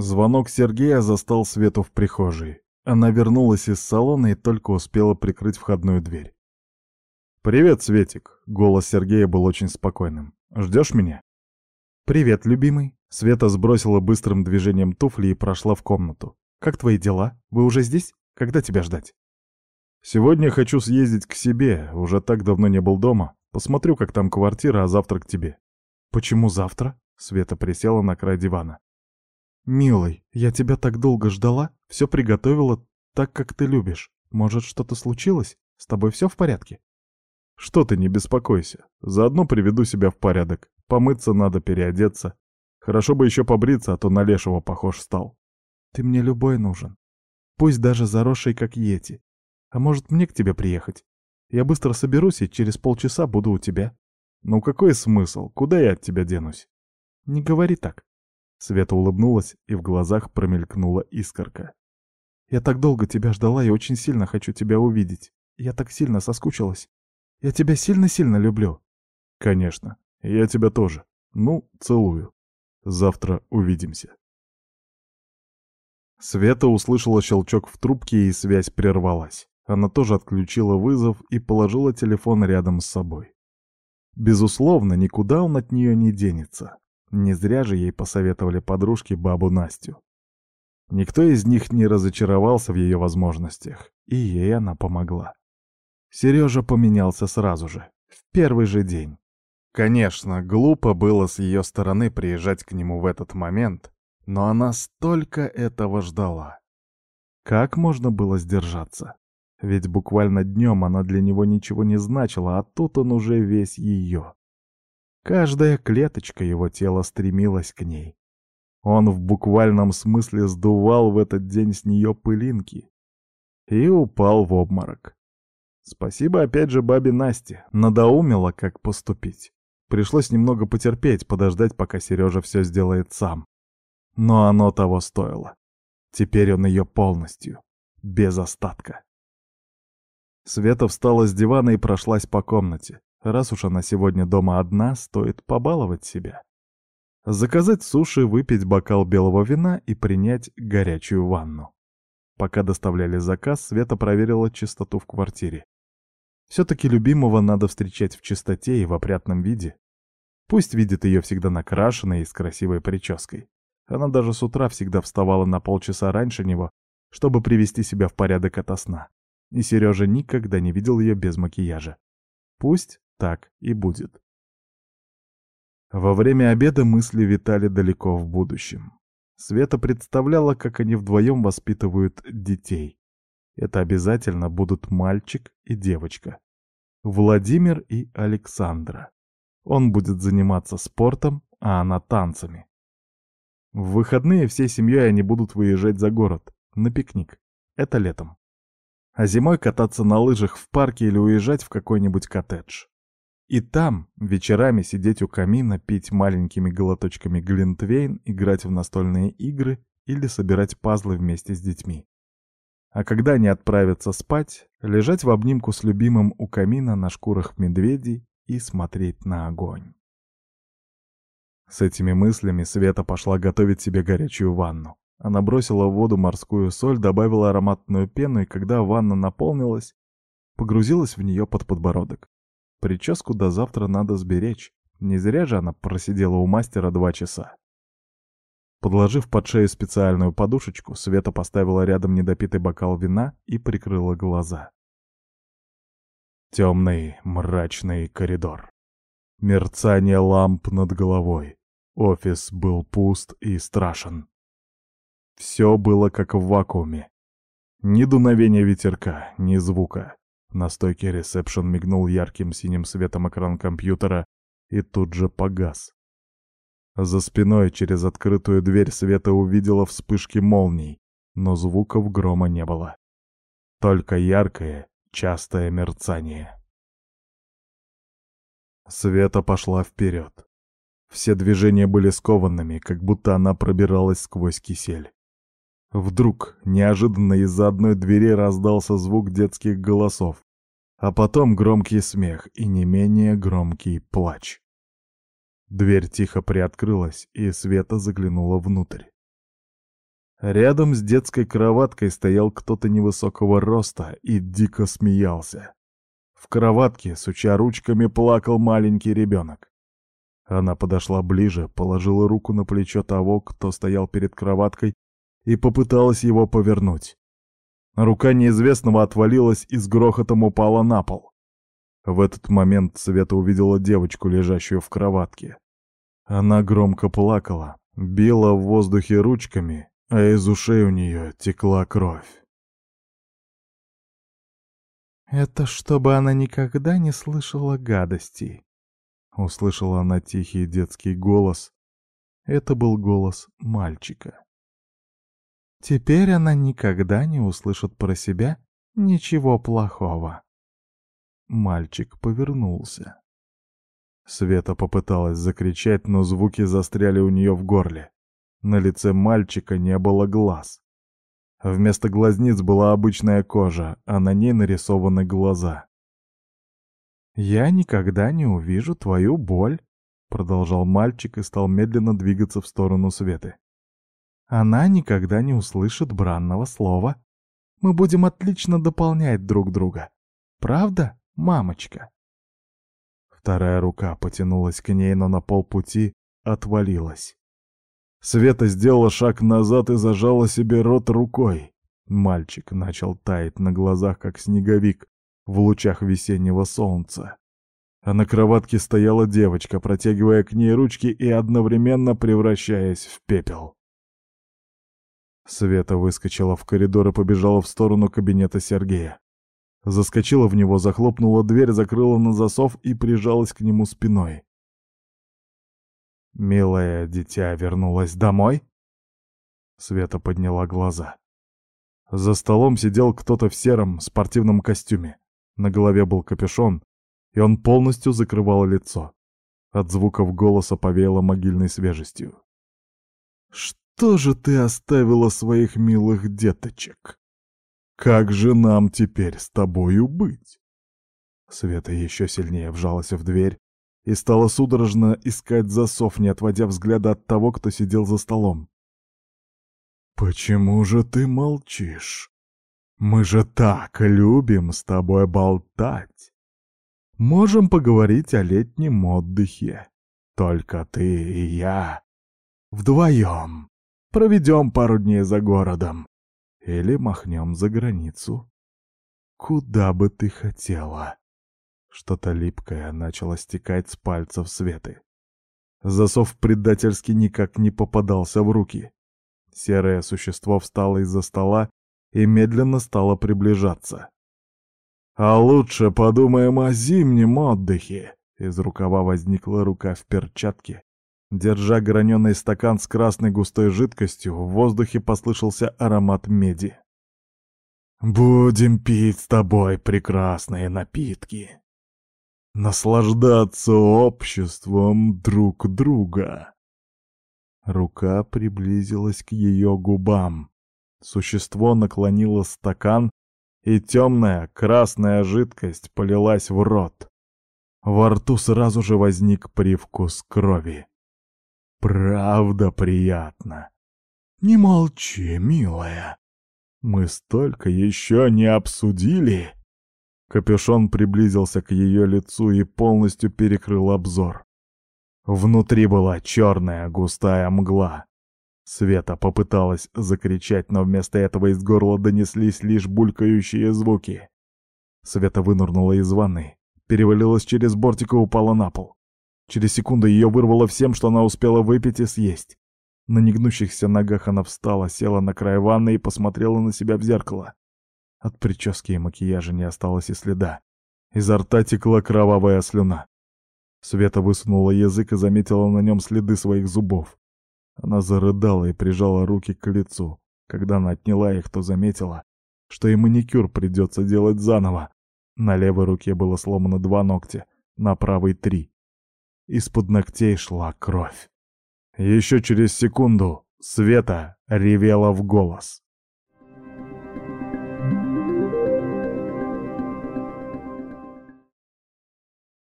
Звонок Сергея застал Свету в прихожей. Она вернулась из салона и только успела прикрыть входную дверь. «Привет, Светик!» — голос Сергея был очень спокойным. «Ждешь меня?» «Привет, любимый!» Света сбросила быстрым движением туфли и прошла в комнату. «Как твои дела? Вы уже здесь? Когда тебя ждать?» «Сегодня хочу съездить к себе, уже так давно не был дома. Посмотрю, как там квартира, а завтра к тебе». «Почему завтра?» Света присела на край дивана. «Милый, я тебя так долго ждала, все приготовила так, как ты любишь. Может, что-то случилось? С тобой все в порядке?» «Что ты, не беспокойся. Заодно приведу себя в порядок. Помыться надо, переодеться. Хорошо бы еще побриться, а то на лешего похож стал». «Ты мне любой нужен. Пусть даже заросший, как Йети. А может, мне к тебе приехать? Я быстро соберусь и через полчаса буду у тебя». «Ну какой смысл? Куда я от тебя денусь?» «Не говори так». Света улыбнулась, и в глазах промелькнула искорка. «Я так долго тебя ждала и очень сильно хочу тебя увидеть. Я так сильно соскучилась. Я тебя сильно-сильно люблю». «Конечно. Я тебя тоже. Ну, целую. Завтра увидимся». Света услышала щелчок в трубке, и связь прервалась. Она тоже отключила вызов и положила телефон рядом с собой. Безусловно, никуда он от нее не денется. Не зря же ей посоветовали подружки бабу Настю. Никто из них не разочаровался в ее возможностях, и ей она помогла. Сережа поменялся сразу же, в первый же день. Конечно, глупо было с ее стороны приезжать к нему в этот момент, но она столько этого ждала. Как можно было сдержаться? Ведь буквально днем она для него ничего не значила, а тут он уже весь ее. Каждая клеточка его тела стремилась к ней. Он в буквальном смысле сдувал в этот день с нее пылинки и упал в обморок. Спасибо опять же бабе Насте, надоумила, как поступить. Пришлось немного потерпеть, подождать, пока Сережа все сделает сам. Но оно того стоило. Теперь он ее полностью, без остатка. Света встала с дивана и прошлась по комнате. Раз уж она сегодня дома одна, стоит побаловать себя. Заказать суши, выпить бокал белого вина и принять горячую ванну. Пока доставляли заказ, Света проверила чистоту в квартире. Все-таки любимого надо встречать в чистоте и в опрятном виде. Пусть видит ее всегда накрашенной и с красивой прической. Она даже с утра всегда вставала на полчаса раньше него, чтобы привести себя в порядок ото сна. И Сережа никогда не видел ее без макияжа. Пусть так и будет. Во время обеда мысли витали далеко в будущем. Света представляла, как они вдвоем воспитывают детей. Это обязательно будут мальчик и девочка. Владимир и Александра. Он будет заниматься спортом, а она танцами. В выходные всей семьей они будут выезжать за город, на пикник. Это летом. А зимой кататься на лыжах в парке или уезжать в какой-нибудь коттедж. И там вечерами сидеть у камина, пить маленькими глоточками глинтвейн, играть в настольные игры или собирать пазлы вместе с детьми. А когда они отправятся спать, лежать в обнимку с любимым у камина на шкурах медведей и смотреть на огонь. С этими мыслями Света пошла готовить себе горячую ванну. Она бросила в воду морскую соль, добавила ароматную пену, и когда ванна наполнилась, погрузилась в нее под подбородок. Прическу до завтра надо сберечь. Не зря же она просидела у мастера два часа. Подложив под шею специальную подушечку, Света поставила рядом недопитый бокал вина и прикрыла глаза. Темный, мрачный коридор. Мерцание ламп над головой. Офис был пуст и страшен. Все было как в вакууме. Ни дуновения ветерка, ни звука. На стойке ресепшн мигнул ярким синим светом экран компьютера и тут же погас. За спиной через открытую дверь Света увидела вспышки молний, но звуков грома не было. Только яркое, частое мерцание. Света пошла вперед. Все движения были скованными, как будто она пробиралась сквозь кисель. Вдруг, неожиданно из-за одной двери раздался звук детских голосов а потом громкий смех и не менее громкий плач. Дверь тихо приоткрылась, и Света заглянула внутрь. Рядом с детской кроваткой стоял кто-то невысокого роста и дико смеялся. В кроватке, суча ручками, плакал маленький ребенок. Она подошла ближе, положила руку на плечо того, кто стоял перед кроваткой, и попыталась его повернуть. Рука неизвестного отвалилась и с грохотом упала на пол. В этот момент Света увидела девочку, лежащую в кроватке. Она громко плакала, била в воздухе ручками а из ушей у нее текла кровь. «Это чтобы она никогда не слышала гадостей», — услышала она тихий детский голос. Это был голос мальчика. «Теперь она никогда не услышит про себя ничего плохого». Мальчик повернулся. Света попыталась закричать, но звуки застряли у нее в горле. На лице мальчика не было глаз. Вместо глазниц была обычная кожа, а на ней нарисованы глаза. «Я никогда не увижу твою боль», — продолжал мальчик и стал медленно двигаться в сторону Светы. «Она никогда не услышит бранного слова. Мы будем отлично дополнять друг друга. Правда, мамочка?» Вторая рука потянулась к ней, но на полпути отвалилась. Света сделала шаг назад и зажала себе рот рукой. Мальчик начал таять на глазах, как снеговик в лучах весеннего солнца. А на кроватке стояла девочка, протягивая к ней ручки и одновременно превращаясь в пепел. Света выскочила в коридор и побежала в сторону кабинета Сергея. Заскочила в него, захлопнула дверь, закрыла на засов и прижалась к нему спиной. «Милое дитя вернулась домой?» Света подняла глаза. За столом сидел кто-то в сером спортивном костюме. На голове был капюшон, и он полностью закрывал лицо. От звуков голоса повеяло могильной свежестью. «Что же ты оставила своих милых деточек? Как же нам теперь с тобою быть?» Света еще сильнее вжалась в дверь, и стала судорожно искать засов, не отводя взгляда от того, кто сидел за столом. «Почему же ты молчишь? Мы же так любим с тобой болтать. Можем поговорить о летнем отдыхе. Только ты и я. Вдвоем. Проведем пару дней за городом. Или махнем за границу. Куда бы ты хотела?» Что-то липкое начало стекать с пальцев Светы. Засов предательски никак не попадался в руки. Серое существо встало из-за стола и медленно стало приближаться. «А лучше подумаем о зимнем отдыхе!» Из рукава возникла рука в перчатке. Держа граненый стакан с красной густой жидкостью, в воздухе послышался аромат меди. «Будем пить с тобой прекрасные напитки!» наслаждаться обществом друг друга. Рука приблизилась к ее губам. Существо наклонило стакан, и темная красная жидкость полилась в рот. Во рту сразу же возник привкус крови. Правда приятно. Не молчи, милая. Мы столько еще не обсудили. Капюшон приблизился к ее лицу и полностью перекрыл обзор. Внутри была черная густая мгла. Света попыталась закричать, но вместо этого из горла донеслись лишь булькающие звуки. Света вынырнула из ванны, перевалилась через бортик и упала на пол. Через секунду ее вырвало всем, что она успела выпить и съесть. На негнущихся ногах она встала, села на край ванны и посмотрела на себя в зеркало. От прически и макияжа не осталось и следа. Изо рта текла кровавая слюна. Света высунула язык и заметила на нем следы своих зубов. Она зарыдала и прижала руки к лицу. Когда она отняла их, то заметила, что и маникюр придется делать заново. На левой руке было сломано два ногтя, на правой — три. Из-под ногтей шла кровь. Еще через секунду Света ревела в голос.